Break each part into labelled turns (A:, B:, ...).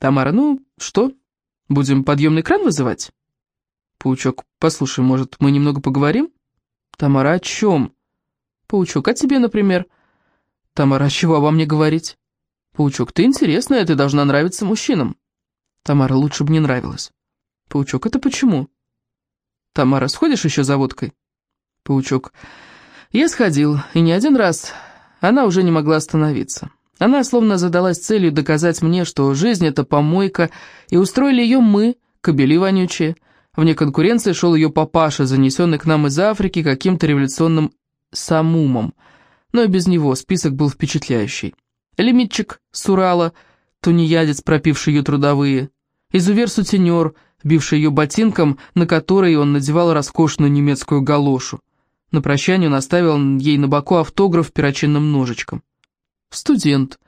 A: Тамара, ну что, будем подъемный кран вызывать? Паучок, послушай, может, мы немного поговорим? Тамара, о чем? Паучок, о тебе, например. Тамара, а чего обо мне говорить? Паучок, ты интересная, ты должна нравиться мужчинам. Тамара, лучше бы не нравилась. Паучок, это почему? Тамара, сходишь еще за водкой? Паучок, я сходил, и не один раз. Она уже не могла остановиться. Она словно задалась целью доказать мне, что жизнь — это помойка, и устроили ее мы, кобели вонючие. Вне конкуренции шел ее папаша, занесенный к нам из Африки каким-то революционным самумом. Но и без него список был впечатляющий. Лимитчик с Урала, тунеядец, пропивший ее трудовые, изувер-сутенер, бивший ее ботинком, на который он надевал роскошную немецкую галошу. На прощание он оставил ей на боку автограф перочинным ножичком. Студент.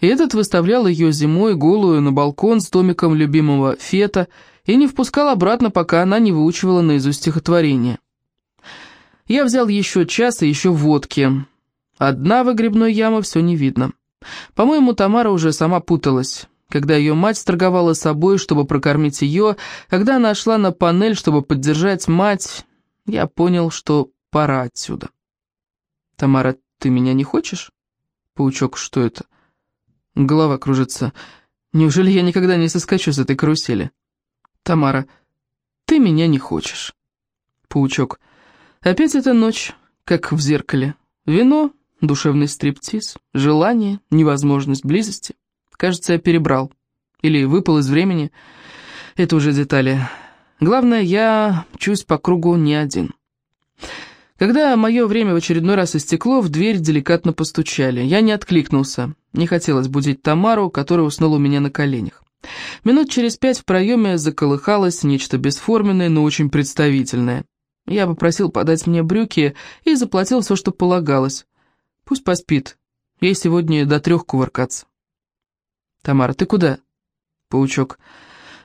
A: Этот выставлял ее зимой голую на балкон с томиком любимого Фета и не впускал обратно, пока она не выучивала наизусть стихотворение. Я взял еще час и еще водки. Одна выгребной ямы все не видно. По-моему, Тамара уже сама путалась. Когда ее мать сторговала собой, чтобы прокормить ее, когда она шла на панель, чтобы поддержать мать, я понял, что пора отсюда. «Тамара, ты меня не хочешь?» «Паучок, что это?» Голова кружится. «Неужели я никогда не соскочу с этой карусели?» «Тамара, ты меня не хочешь». Паучок. «Опять эта ночь, как в зеркале. Вино, душевный стриптиз, желание, невозможность близости. Кажется, я перебрал. Или выпал из времени. Это уже детали. Главное, я чусь по кругу не один». Когда мое время в очередной раз истекло, в дверь деликатно постучали. Я не откликнулся. Не хотелось будить Тамару, которая уснула у меня на коленях. Минут через пять в проеме заколыхалось нечто бесформенное, но очень представительное. Я попросил подать мне брюки и заплатил все, что полагалось. Пусть поспит. Ей сегодня до трех кувыркаться. «Тамара, ты куда?» Паучок.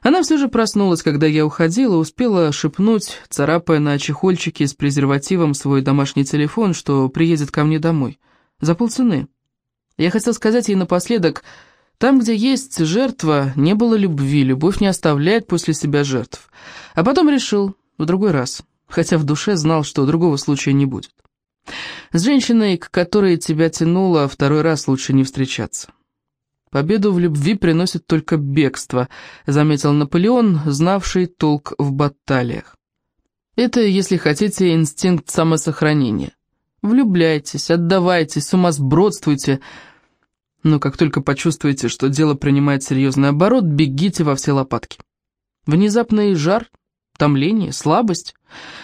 A: Она все же проснулась, когда я уходила, успела шепнуть, царапая на чехольчике с презервативом свой домашний телефон, что приедет ко мне домой. За полцены. Я хотел сказать ей напоследок, там, где есть жертва, не было любви, любовь не оставляет после себя жертв. А потом решил, в другой раз, хотя в душе знал, что другого случая не будет. С женщиной, к которой тебя тянуло, второй раз лучше не встречаться. «Победу в любви приносит только бегство», — заметил Наполеон, знавший толк в баталиях. Это, если хотите, инстинкт самосохранения. Влюбляйтесь, отдавайтесь, сумасбродствуйте, но как только почувствуете, что дело принимает серьезный оборот, бегите во все лопатки. Внезапный жар, томление, слабость.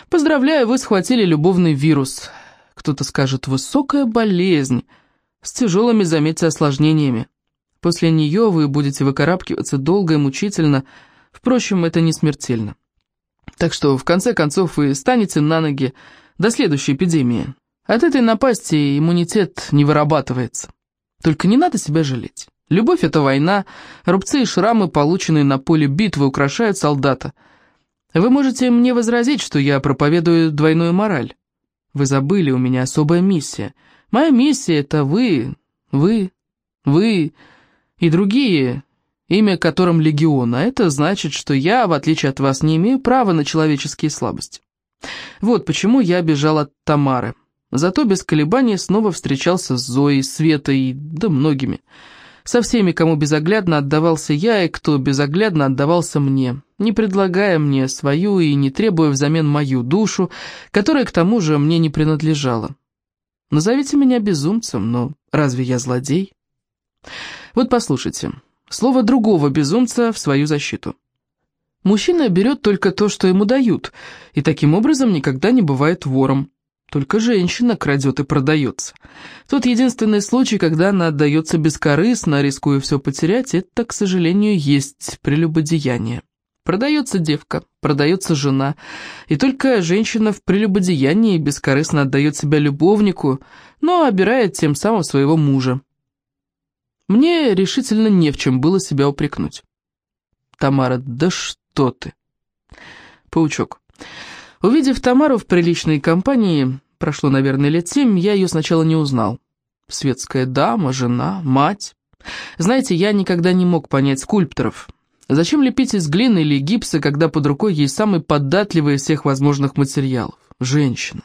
A: Поздравляю, вы схватили любовный вирус. Кто-то скажет, высокая болезнь, с тяжелыми, заметьте, осложнениями. После нее вы будете выкарабкиваться долго и мучительно, впрочем, это не смертельно. Так что, в конце концов, вы станете на ноги до следующей эпидемии. От этой напасти иммунитет не вырабатывается. Только не надо себя жалеть. Любовь — это война, рубцы и шрамы, полученные на поле битвы, украшают солдата. Вы можете мне возразить, что я проповедую двойную мораль. Вы забыли, у меня особая миссия. Моя миссия — это вы, вы, вы и другие, имя которым Легион, а это значит, что я, в отличие от вас, не имею права на человеческие слабости. Вот почему я бежал от Тамары. Зато без колебаний снова встречался с Зоей, Светой, да многими. Со всеми, кому безоглядно отдавался я, и кто безоглядно отдавался мне, не предлагая мне свою и не требуя взамен мою душу, которая к тому же мне не принадлежала. Назовите меня безумцем, но разве я злодей? Вот послушайте, слово другого безумца в свою защиту. Мужчина берет только то, что ему дают, и таким образом никогда не бывает вором. Только женщина крадет и продается. Тот единственный случай, когда она отдается бескорыстно, рискуя все потерять, это, к сожалению, есть прелюбодеяние. Продается девка, продается жена, и только женщина в прелюбодеянии бескорыстно отдает себя любовнику, но обирает тем самым своего мужа. Мне решительно не в чем было себя упрекнуть. Тамара, да что ты? Паучок. Увидев Тамару в приличной компании, прошло, наверное, лет семь, я ее сначала не узнал. Светская дама, жена, мать. Знаете, я никогда не мог понять скульпторов. Зачем лепить из глины или гипса, когда под рукой есть самый податливый из всех возможных материалов? Женщина.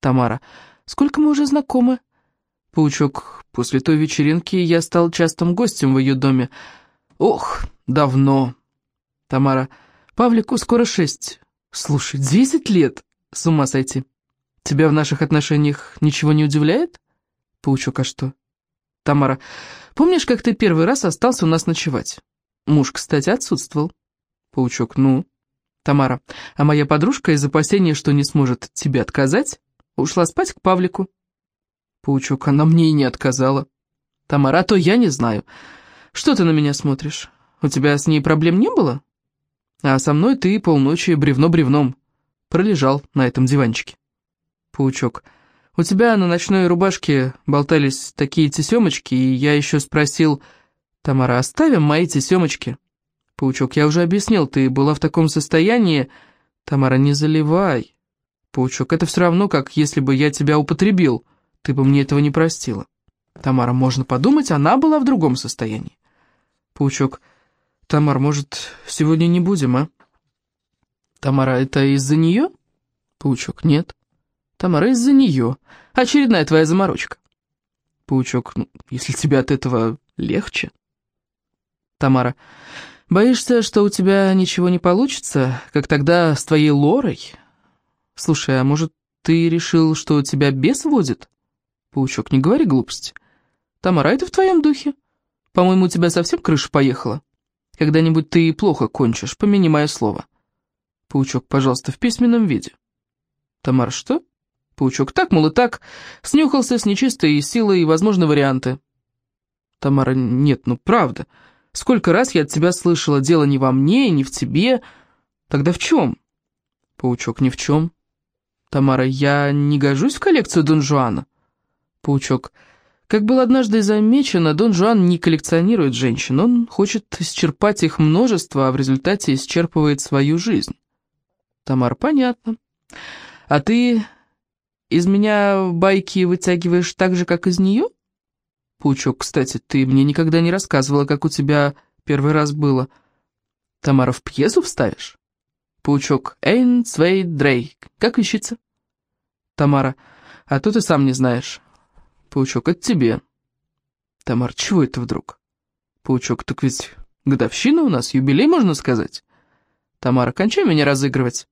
A: Тамара. Сколько мы уже знакомы? Паучок. После той вечеринки я стал частым гостем в ее доме. Ох, давно. Тамара. Павлику скоро шесть. Слушай, десять лет? С ума сойти. Тебя в наших отношениях ничего не удивляет? Паучок, а что? Тамара. Помнишь, как ты первый раз остался у нас ночевать? Муж, кстати, отсутствовал. Паучок, ну? Тамара. А моя подружка из опасения, что не сможет тебе отказать, ушла спать к Павлику. Паучок, она мне и не отказала. Тамара, а то я не знаю. Что ты на меня смотришь? У тебя с ней проблем не было? А со мной ты полночи бревно бревном. Пролежал на этом диванчике. Паучок, у тебя на ночной рубашке болтались такие тесемочки, и я еще спросил... Тамара, оставим мои тесемочки. Паучок, я уже объяснил, ты была в таком состоянии... Тамара, не заливай. Паучок, это все равно, как если бы я тебя употребил. Ты бы мне этого не простила. Тамара, можно подумать, она была в другом состоянии. Паучок, Тамар, может, сегодня не будем, а? Тамара, это из-за нее? Паучок, нет. Тамара, из-за нее. Очередная твоя заморочка. Паучок, ну, если тебе от этого легче. Тамара, боишься, что у тебя ничего не получится, как тогда с твоей Лорой? Слушай, а может, ты решил, что тебя бес водит? Паучок, не говори глупости. Тамара, это в твоем духе. По-моему, у тебя совсем крыша поехала. Когда-нибудь ты плохо кончишь, помяни мое слово. Паучок, пожалуйста, в письменном виде. Тамара, что? Паучок, так, мол, и так. Снюхался с нечистой силой и возможны варианты. Тамара, нет, ну правда. Сколько раз я от тебя слышала, дело не во мне, не в тебе. Тогда в чем? Паучок, ни в чем. Тамара, я не гожусь в коллекцию Дон Жуана. Паучок, как было однажды замечено, Дон Жуан не коллекционирует женщин, он хочет исчерпать их множество, а в результате исчерпывает свою жизнь. Тамар, понятно. А ты из меня байки вытягиваешь так же, как из нее? Паучок, кстати, ты мне никогда не рассказывала, как у тебя первый раз было. Тамара, в пьесу вставишь? Паучок, Эйн Цвей Дрей, как ищется? Тамара, а то ты сам не знаешь. Паучок, это тебе. Тамар, чего это вдруг? Паучок, так ведь годовщина у нас, юбилей, можно сказать. Тамара, кончай меня разыгрывать.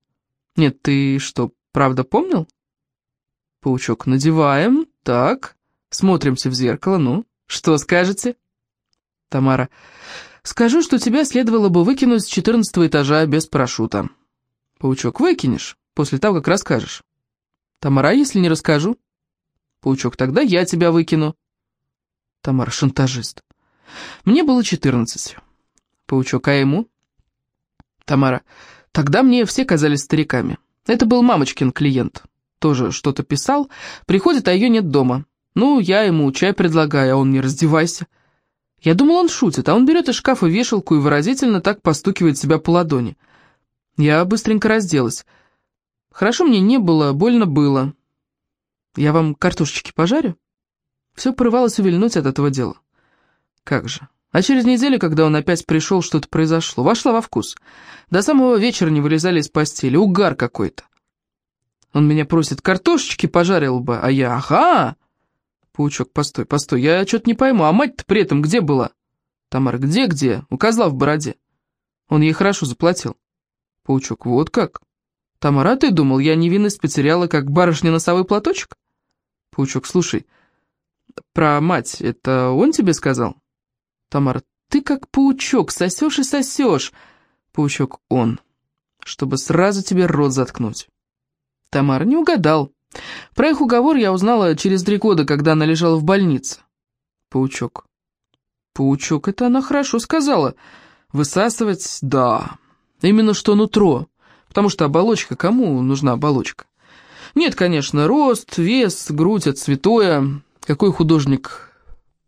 A: Нет, ты что, правда помнил? Паучок, надеваем, так, смотримся в зеркало, ну, что скажете? Тамара, скажу, что тебя следовало бы выкинуть с четырнадцатого этажа без парашюта. Паучок, выкинешь, после того, как расскажешь. Тамара, если не расскажу? Паучок, тогда я тебя выкину. Тамара, шантажист. Мне было четырнадцать. Паучок, а ему? Тамара, тогда мне все казались стариками. Это был мамочкин клиент. Тоже что-то писал. Приходит, а ее нет дома. Ну, я ему чай предлагаю, а он не раздевайся. Я думал, он шутит, а он берет из шкафа вешалку и выразительно так постукивает себя по ладони. Я быстренько разделась. Хорошо мне не было, больно было. Я вам картошечки пожарю?» Все порывалось увильнуть от этого дела. Как же. А через неделю, когда он опять пришел, что-то произошло. Вошла во вкус. До самого вечера не вылезали из постели. Угар какой-то. Он меня просит, картошечки пожарил бы, а я, ага. Паучок, постой, постой, я что-то не пойму, а мать-то при этом где была? Тамара, где-где? У козла в бороде. Он ей хорошо заплатил. Паучок, вот как? Тамара, ты думал, я невинность потеряла, как барышня носовой платочек? Паучок, слушай, про мать, это он тебе сказал? Тамара, ты как паучок, сосешь и сосешь. Паучок, он, чтобы сразу тебе рот заткнуть. Тамара, не угадал. Про их уговор я узнала через три года, когда она лежала в больнице. Паучок. Паучок, это она хорошо сказала. Высасывать, да. Именно что нутро. Потому что оболочка, кому нужна оболочка? Нет, конечно, рост, вес, грудь, это святое. Какой художник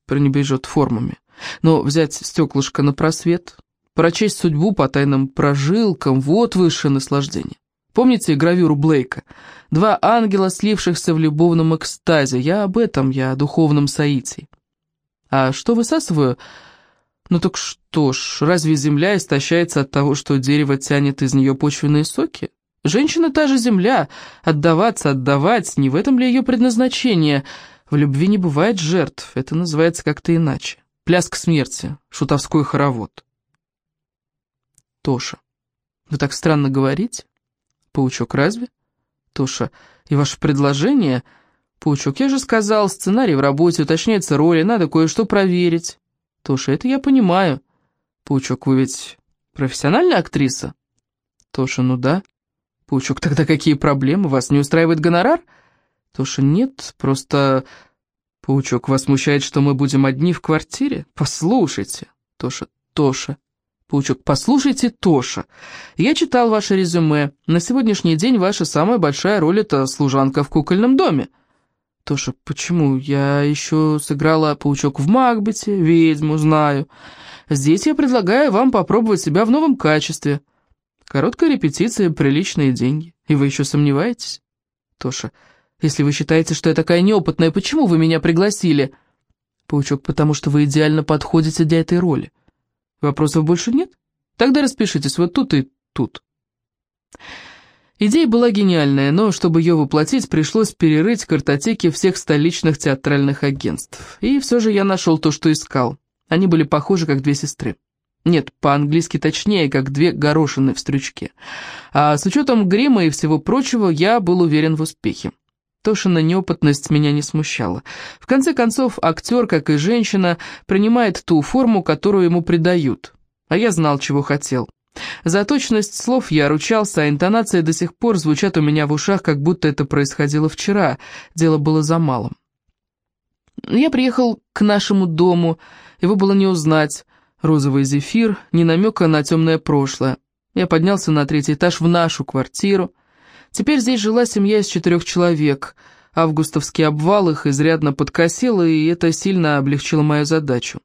A: пренебрежет формами? Но взять стеклышко на просвет, прочесть судьбу по тайным прожилкам, вот высшее наслаждение. Помните гравюру Блейка? Два ангела, слившихся в любовном экстазе. Я об этом, я о духовном соитии. А что высасываю? Ну так что ж, разве земля истощается от того, что дерево тянет из нее почвенные соки? Женщина та же земля, отдаваться, отдавать, не в этом ли ее предназначение? В любви не бывает жертв, это называется как-то иначе. Пляск смерти, шутовской хоровод. Тоша, вы так странно говорите? Паучок, разве? Тоша, и ваше предложение? Паучок, я же сказал, сценарий в работе, уточняется роли, надо кое-что проверить. Тоша, это я понимаю. Паучок, вы ведь профессиональная актриса? Тоша, ну да. Паучок, тогда какие проблемы? Вас не устраивает гонорар? Тоша, нет, просто... Паучок, вас смущает, что мы будем одни в квартире? Послушайте. Тоша, Тоша. Паучок, послушайте, Тоша. Я читал ваше резюме. На сегодняшний день ваша самая большая роль — это служанка в кукольном доме. Тоша, почему? Я еще сыграла паучок в Макбете, ведьму, знаю. Здесь я предлагаю вам попробовать себя в новом качестве. Короткая репетиция, приличные деньги. И вы еще сомневаетесь? Тоша, если вы считаете, что я такая неопытная, почему вы меня пригласили? Паучок, потому что вы идеально подходите для этой роли. Вопросов больше нет? Тогда распишитесь вот тут и тут. Идея была гениальная, но чтобы ее воплотить, пришлось перерыть картотеки всех столичных театральных агентств. И все же я нашел то, что искал. Они были похожи, как две сестры. Нет, по-английски точнее, как две горошины в стрючке. А с учетом грима и всего прочего, я был уверен в успехе. Тошина неопытность меня не смущала. В конце концов, актер, как и женщина, принимает ту форму, которую ему придают. А я знал, чего хотел. За точность слов я ручался, а интонации до сих пор звучат у меня в ушах, как будто это происходило вчера. Дело было за малым. Я приехал к нашему дому, его было не узнать. Розовый зефир, ни намека на темное прошлое. Я поднялся на третий этаж в нашу квартиру. Теперь здесь жила семья из четырех человек. Августовский обвал их изрядно подкосил, и это сильно облегчило мою задачу.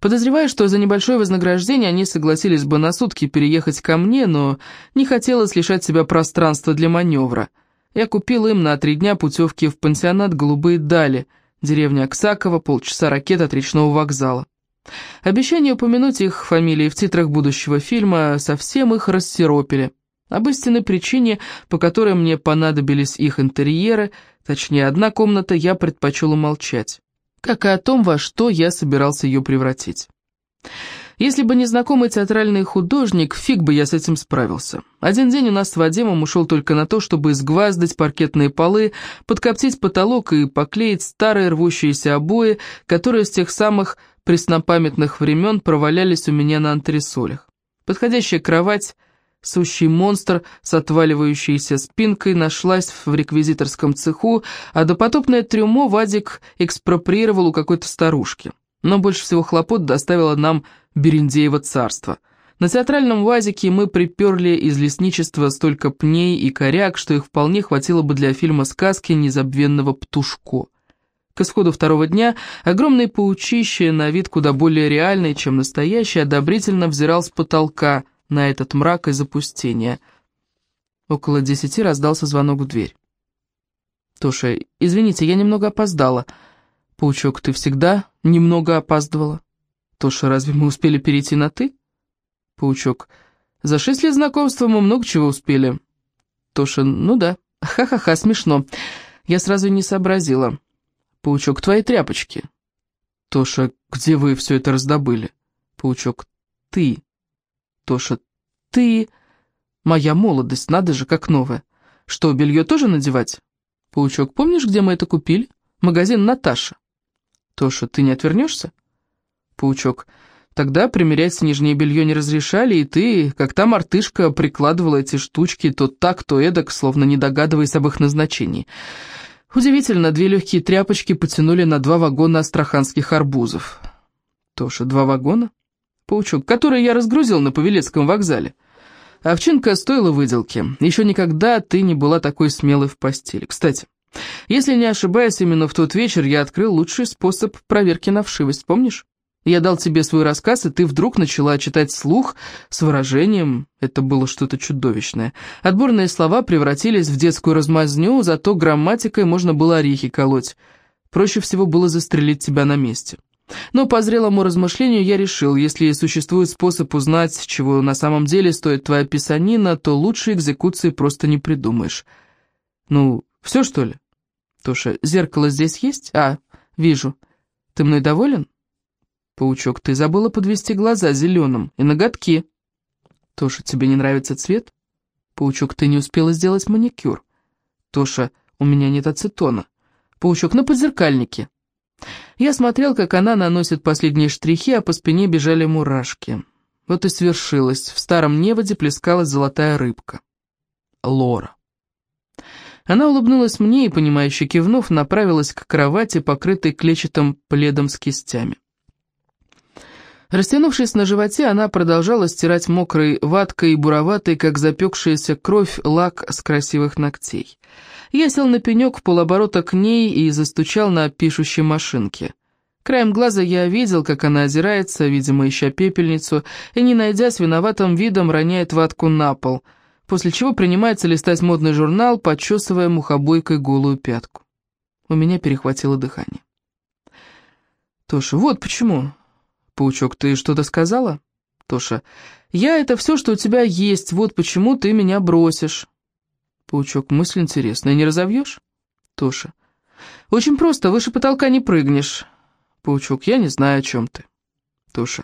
A: Подозреваю, что за небольшое вознаграждение они согласились бы на сутки переехать ко мне, но не хотелось лишать себя пространства для маневра. Я купил им на три дня путевки в пансионат «Голубые дали», деревня Оксакова, полчаса ракет от речного вокзала. Обещание упомянуть их фамилии в титрах будущего фильма совсем их рассеропили. Об истинной причине, по которой мне понадобились их интерьеры, точнее одна комната, я предпочел умолчать как и о том, во что я собирался ее превратить. Если бы не знакомый театральный художник, фиг бы я с этим справился. Один день у нас с Вадимом ушел только на то, чтобы изгваздать паркетные полы, подкоптить потолок и поклеить старые рвущиеся обои, которые с тех самых преснопамятных времен провалялись у меня на антресолях. Подходящая кровать Сущий монстр с отваливающейся спинкой нашлась в реквизиторском цеху, а допотопное трюмо Вадик экспроприировал у какой-то старушки. Но больше всего хлопот доставило нам Берендеево царство. На театральном ВАЗике мы приперли из лесничества столько пней и коряк, что их вполне хватило бы для фильма сказки незабвенного «Птушко». К исходу второго дня огромный паучище, на вид куда более реальный, чем настоящий, одобрительно взирал с потолка – на этот мрак и запустение. Около десяти раздался звонок в дверь. «Тоша, извините, я немного опоздала». «Паучок, ты всегда немного опаздывала». «Тоша, разве мы успели перейти на «ты»?» «Паучок, за шесть лет знакомства мы много чего успели». «Тоша, ну да, ха-ха-ха, смешно. Я сразу не сообразила». «Паучок, твои тряпочки». «Тоша, где вы все это раздобыли?» «Паучок, ты». Тоша, ты... Моя молодость, надо же, как новая. Что, белье тоже надевать? Паучок, помнишь, где мы это купили? Магазин Наташа. Тоша, ты не отвернешься? Паучок, тогда примерять нижнее белье не разрешали, и ты, как та мартышка, прикладывала эти штучки то так, то эдак, словно не догадываясь об их назначении. Удивительно, две легкие тряпочки потянули на два вагона астраханских арбузов. Тоша, два вагона? паучок, который я разгрузил на Павелецком вокзале. Овчинка стоила выделки. Еще никогда ты не была такой смелой в постели. Кстати, если не ошибаюсь, именно в тот вечер я открыл лучший способ проверки на вшивость, помнишь? Я дал тебе свой рассказ, и ты вдруг начала читать слух с выражением «это было что-то чудовищное». Отборные слова превратились в детскую размазню, зато грамматикой можно было орехи колоть. Проще всего было застрелить тебя на месте. Но по зрелому размышлению я решил, если существует способ узнать, чего на самом деле стоит твоя писанина, то лучше экзекуции просто не придумаешь. Ну, все что ли? Тоша, зеркало здесь есть? А, вижу. Ты мной доволен? Паучок, ты забыла подвести глаза зеленым и ноготки. Тоша, тебе не нравится цвет? Паучок, ты не успела сделать маникюр. Тоша, у меня нет ацетона. Паучок, на подзеркальнике. Я смотрел, как она наносит последние штрихи, а по спине бежали мурашки. Вот и свершилось. В старом неводе плескалась золотая рыбка. Лора. Она улыбнулась мне и, понимающе кивнув, направилась к кровати, покрытой клетчатым пледом с кистями. Растянувшись на животе, она продолжала стирать мокрой ваткой и буроватой, как запекшаяся кровь, лак с красивых ногтей. Я сел на пенек в полоборота к ней и застучал на пишущей машинке. Краем глаза я видел, как она озирается, видимо, ища пепельницу, и, не найдя, с виноватым видом роняет ватку на пол, после чего принимается листать модный журнал, подчесывая мухобойкой голую пятку. У меня перехватило дыхание. «Тоша, вот почему». «Паучок, ты что-то сказала?» «Тоша, я — это все, что у тебя есть, вот почему ты меня бросишь». Паучок, мысль интересная, не разовьешь? Тоша. Очень просто, выше потолка не прыгнешь. Паучок, я не знаю, о чем ты. Тоша.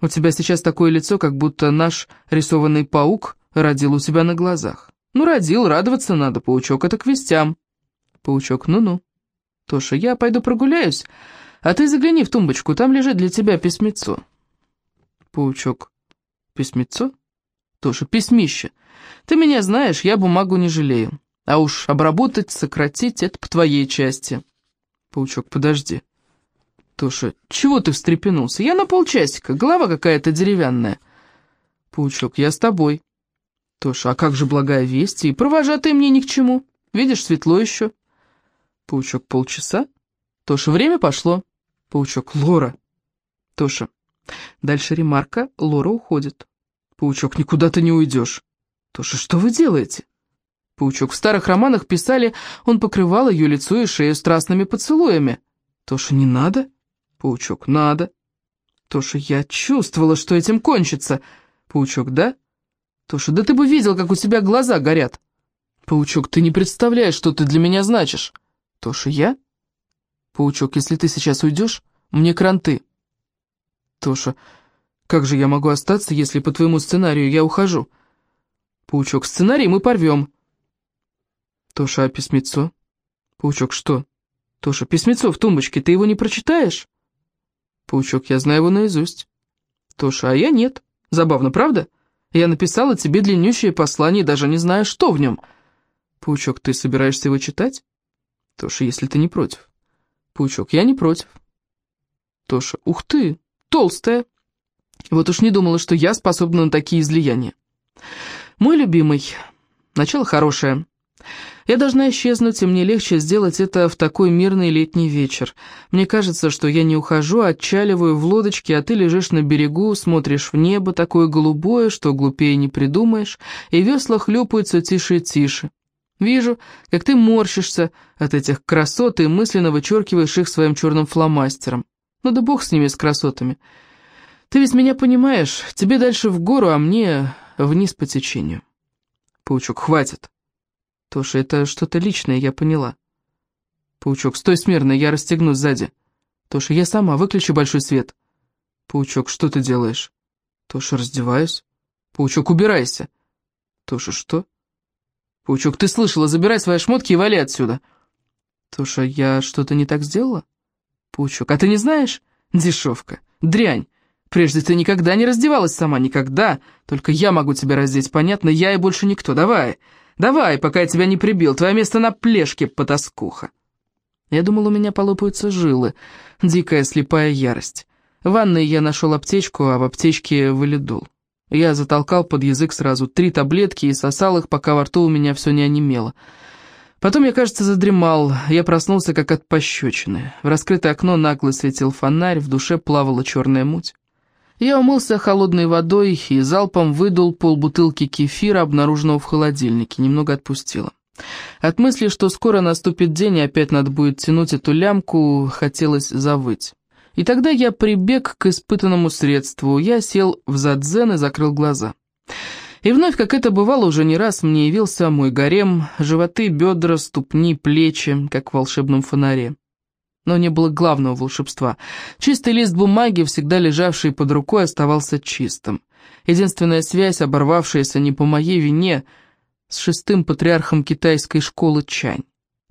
A: У тебя сейчас такое лицо, как будто наш рисованный паук родил у тебя на глазах. Ну, родил, радоваться надо, паучок, это к вестям. Паучок, ну-ну. Тоша, я пойду прогуляюсь, а ты загляни в тумбочку, там лежит для тебя письмецо. Паучок, письмецо? Тоша, письмище. Ты меня знаешь, я бумагу не жалею. А уж обработать, сократить — это по твоей части. Паучок, подожди. Тоша, чего ты встрепенулся? Я на полчасика, голова какая-то деревянная. Паучок, я с тобой. Тоша, а как же благая весть? И провожатый мне ни к чему. Видишь, светло еще. Паучок, полчаса? Тоша, время пошло. Паучок, Лора. Тоша, дальше ремарка, Лора уходит. Паучок, никуда ты не уйдешь. Тоша, что вы делаете? Паучок, в старых романах писали, он покрывал ее лицо и шею страстными поцелуями. Тоша, не надо? Паучок, надо. Тоша, я чувствовала, что этим кончится. Паучок, да? Тоша, да ты бы видел, как у тебя глаза горят. Паучок, ты не представляешь, что ты для меня значишь. Тоша, я? Паучок, если ты сейчас уйдешь, мне кранты. Тоша, как же я могу остаться, если по твоему сценарию я ухожу? Паучок, сценарий мы порвем. Тоша, а письмецо? Паучок, что? Тоша, письмецо в тумбочке, ты его не прочитаешь? Паучок, я знаю его наизусть. Тоша, а я нет. Забавно, правда? Я написала тебе длиннющее послание, даже не зная, что в нем. Паучок, ты собираешься его читать? Тоша, если ты не против. Паучок, я не против. Тоша, ух ты, толстая. Вот уж не думала, что я способна на такие излияния. Мой любимый. Начало хорошее. Я должна исчезнуть, и мне легче сделать это в такой мирный летний вечер. Мне кажется, что я не ухожу, а отчаливаю в лодочке, а ты лежишь на берегу, смотришь в небо, такое голубое, что глупее не придумаешь, и весла хлюпаются тише и тише. Вижу, как ты морщишься от этих красот и мысленно вычеркиваешь их своим черным фломастером. Ну да бог с ними, с красотами. Ты ведь меня понимаешь, тебе дальше в гору, а мне вниз по течению. Паучок, хватит. Тоша, это что-то личное, я поняла. Паучок, стой смирно, я расстегну сзади. Тоша, я сама, выключи большой свет. Паучок, что ты делаешь? Тоша, раздеваюсь. Паучок, убирайся. Тоша, что? Паучок, ты слышала, забирай свои шмотки и вали отсюда. Тоша, я что-то не так сделала? Паучок, а ты не знаешь? Дешевка, дрянь. Прежде ты никогда не раздевалась сама, никогда. Только я могу тебя раздеть, понятно? Я и больше никто. Давай, давай, пока я тебя не прибил. Твое место на плешке, потаскуха. Я думал, у меня полопаются жилы. Дикая слепая ярость. В ванной я нашел аптечку, а в аптечке валидол. Я затолкал под язык сразу три таблетки и сосал их, пока во рту у меня все не онемело. Потом я, кажется, задремал. Я проснулся, как от пощечины. В раскрытое окно нагло светил фонарь, в душе плавала черная муть. Я умылся холодной водой и залпом выдул полбутылки кефира, обнаруженного в холодильнике, немного отпустила. От мысли, что скоро наступит день и опять надо будет тянуть эту лямку, хотелось завыть. И тогда я прибег к испытанному средству. Я сел в задзен и закрыл глаза. И вновь, как это бывало уже не раз, мне явился мой гарем, животы, бедра, ступни, плечи, как в волшебном фонаре. Но не было главного волшебства. Чистый лист бумаги, всегда лежавший под рукой, оставался чистым. Единственная связь, оборвавшаяся не по моей вине, с шестым патриархом китайской школы Чань.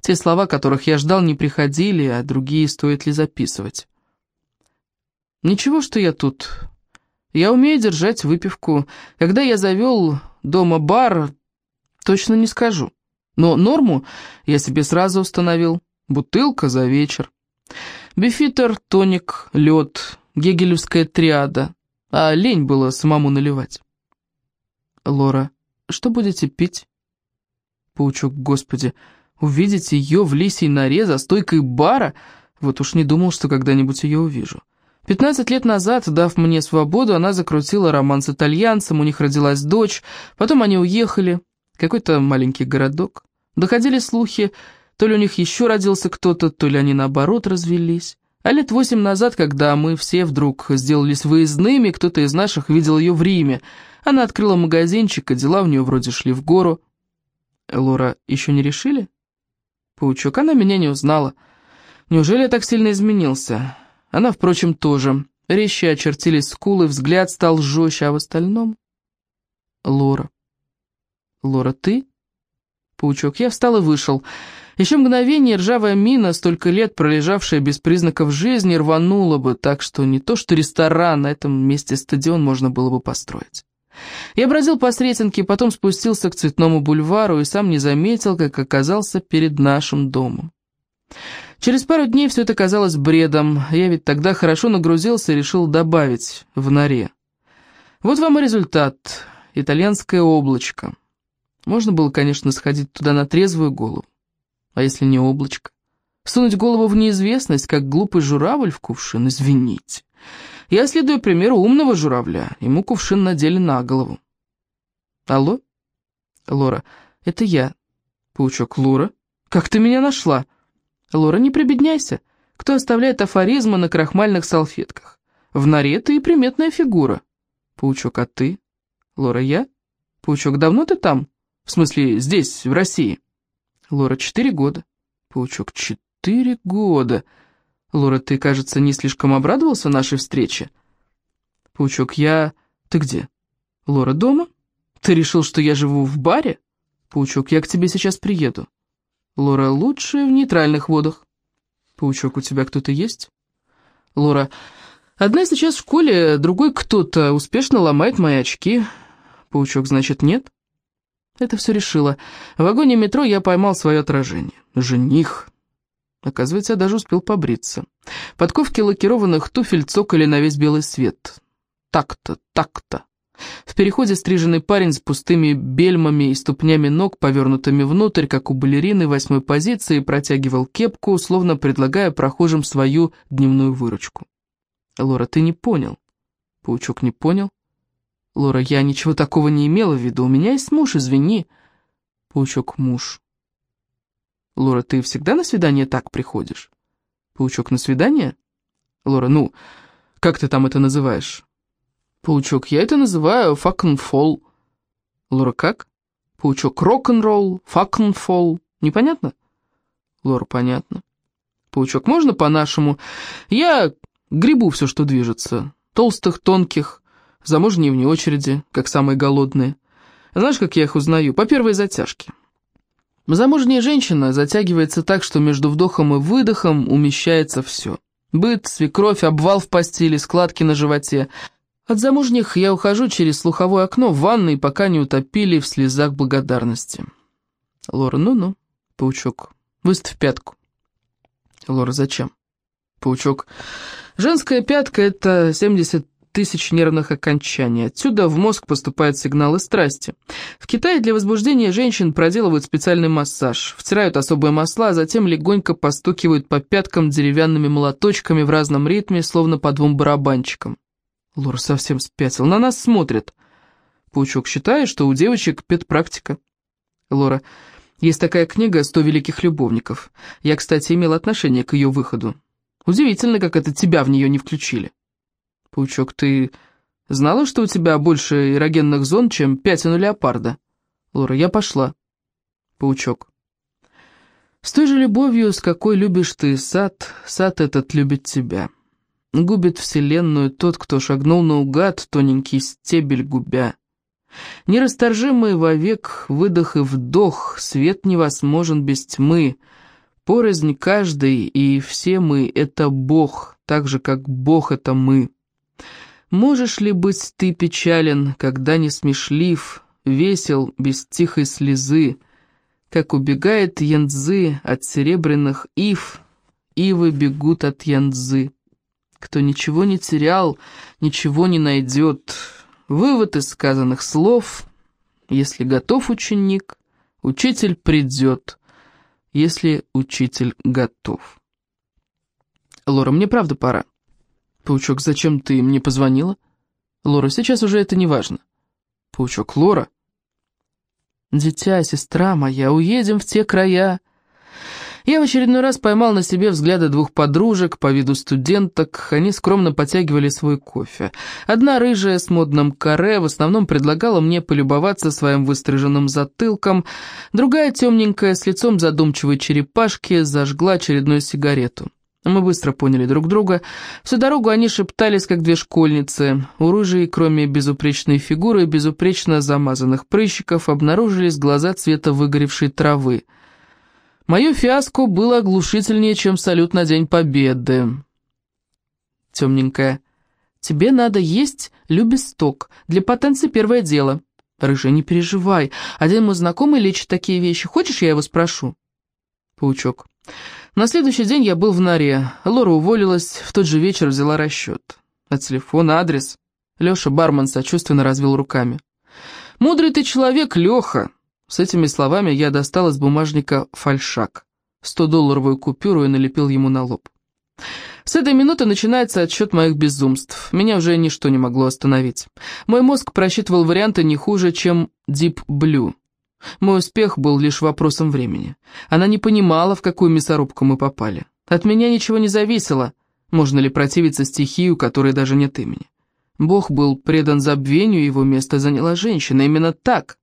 A: Те слова, которых я ждал, не приходили, а другие стоит ли записывать. Ничего, что я тут. Я умею держать выпивку. Когда я завел дома бар, точно не скажу. Но норму я себе сразу установил. Бутылка за вечер. Бифитер, тоник, лед, гегелевская триада. А лень было самому наливать. Лора, что будете пить? Паучок, господи, увидеть ее в лисей норе за стойкой бара? Вот уж не думал, что когда-нибудь ее увижу. Пятнадцать лет назад, дав мне свободу, она закрутила роман с итальянцем, у них родилась дочь, потом они уехали, какой-то маленький городок. Доходили слухи, то ли у них еще родился кто-то, то ли они наоборот развелись. А лет восемь назад, когда мы все вдруг сделались выездными, кто-то из наших видел ее в Риме. Она открыла магазинчик, и дела у нее вроде шли в гору. Лора еще не решили? Паучок, она меня не узнала. Неужели я так сильно изменился? Она, впрочем, тоже. Резче очертились скулы, взгляд стал жестче, а в остальном... Лора. Лора, ты? Паучок, я встал и вышел. Еще мгновение ржавая мина, столько лет пролежавшая без признаков жизни, рванула бы, так что не то что ресторан, на этом месте стадион можно было бы построить. Я бродил по Сретенке, потом спустился к Цветному бульвару и сам не заметил, как оказался перед нашим домом. Через пару дней все это казалось бредом, я ведь тогда хорошо нагрузился и решил добавить в норе. Вот вам и результат. Итальянское облачко. Можно было, конечно, сходить туда на трезвую голову. А если не облачко? Сунуть голову в неизвестность, как глупый журавль в кувшин, извините. Я следую примеру умного журавля, ему кувшин надели на голову. Алло? Лора, это я. Паучок, Лора, как ты меня нашла? Лора, не прибедняйся. Кто оставляет афоризмы на крахмальных салфетках? В норе ты и приметная фигура. Паучок, а ты? Лора, я? Паучок, давно ты там? В смысле, здесь, в России? Лора, четыре года. Паучок, четыре года. Лора, ты, кажется, не слишком обрадовался нашей встрече? Паучок, я... Ты где? Лора, дома? Ты решил, что я живу в баре? Паучок, я к тебе сейчас приеду. Лора, лучше в нейтральных водах. Паучок, у тебя кто-то есть? Лора, одна сейчас в школе, другой кто-то успешно ломает мои очки. Паучок, значит, нет? Это все решило. В вагоне метро я поймал свое отражение. Жених. Оказывается, я даже успел побриться. Подковки лакированных туфель цокали на весь белый свет. Так-то, так-то. В переходе стриженный парень с пустыми бельмами и ступнями ног, повернутыми внутрь, как у балерины восьмой позиции, протягивал кепку, словно предлагая прохожим свою дневную выручку. «Лора, ты не понял». Паучок не понял. «Лора, я ничего такого не имела в виду. У меня есть муж, извини». Паучок, муж. «Лора, ты всегда на свидание так приходишь?» «Паучок, на свидание?» «Лора, ну, как ты там это называешь?» «Паучок, я это называю fuck'n'roll». «Лора, как?» «Паучок, рок-н-ролл, fuck'n'roll. Непонятно?» «Лора, понятно». «Паучок, можно по-нашему? Я грибу все, что движется. Толстых, тонких, замужние вне очереди, как самые голодные. Знаешь, как я их узнаю? По первой затяжке». Замужняя женщина затягивается так, что между вдохом и выдохом умещается все. Быт, свекровь, обвал в постели, складки на животе. От замужних я ухожу через слуховое окно в ванной, пока не утопили в слезах благодарности. Лора, ну-ну, паучок, выставь пятку. Лора, зачем? Паучок, женская пятка — это 70 тысяч нервных окончаний. Отсюда в мозг поступают сигналы страсти. В Китае для возбуждения женщин проделывают специальный массаж, втирают особые масла, а затем легонько постукивают по пяткам деревянными молоточками в разном ритме, словно по двум барабанчикам. Лор совсем спятил, на нас смотрит. Паучок считает, что у девочек педпрактика. Лора, есть такая книга «Сто великих любовников». Я, кстати, имел отношение к ее выходу. Удивительно, как это тебя в нее не включили. Паучок, ты знала, что у тебя больше эрогенных зон, чем пятен у леопарда? Лора, я пошла. Паучок. С той же любовью, с какой любишь ты сад, сад этот любит тебя. Губит вселенную тот, кто шагнул наугад, тоненький стебель губя. Нерасторжимый вовек выдох и вдох, свет невозможен без тьмы. Порознь каждый, и все мы — это Бог, так же, как Бог — это мы. Можешь ли быть ты печален, когда не смешлив, весел, без тихой слезы, как убегает янзы от серебряных ив, ивы бегут от янзы. Кто ничего не терял, ничего не найдет. Вывод из сказанных слов. Если готов ученик, учитель придет, если учитель готов. Лора, мне правда пора. Паучок, зачем ты мне позвонила? Лора, сейчас уже это не важно. Паучок, Лора. Дитя, сестра моя, уедем в те края, я в очередной раз поймал на себе взгляды двух подружек по виду студенток. Они скромно потягивали свой кофе. Одна рыжая с модным каре в основном предлагала мне полюбоваться своим выстриженным затылком. Другая темненькая с лицом задумчивой черепашки зажгла очередную сигарету. Мы быстро поняли друг друга. Всю дорогу они шептались, как две школьницы. У рыжей, кроме безупречной фигуры безупречно замазанных прыщиков, обнаружились глаза цвета выгоревшей травы. Мое фиаско было оглушительнее, чем салют на День Победы. Темненькая. Тебе надо есть любесток. Для потенции первое дело. Рыжая, не переживай. Один мой знакомый лечит такие вещи. Хочешь, я его спрошу? Паучок. На следующий день я был в норе. Лора уволилась, в тот же вечер взяла расчет. А телефон, адрес? Леша, бармен, сочувственно развел руками. «Мудрый ты человек, Леха. С этими словами я достал из бумажника фальшак, 100-долларовую купюру и налепил ему на лоб. С этой минуты начинается отсчет моих безумств. Меня уже ничто не могло остановить. Мой мозг просчитывал варианты не хуже, чем Deep Blue. Мой успех был лишь вопросом времени. Она не понимала, в какую мясорубку мы попали. От меня ничего не зависело, можно ли противиться стихию, которой даже нет имени. Бог был предан забвению, его место заняла женщина. Именно так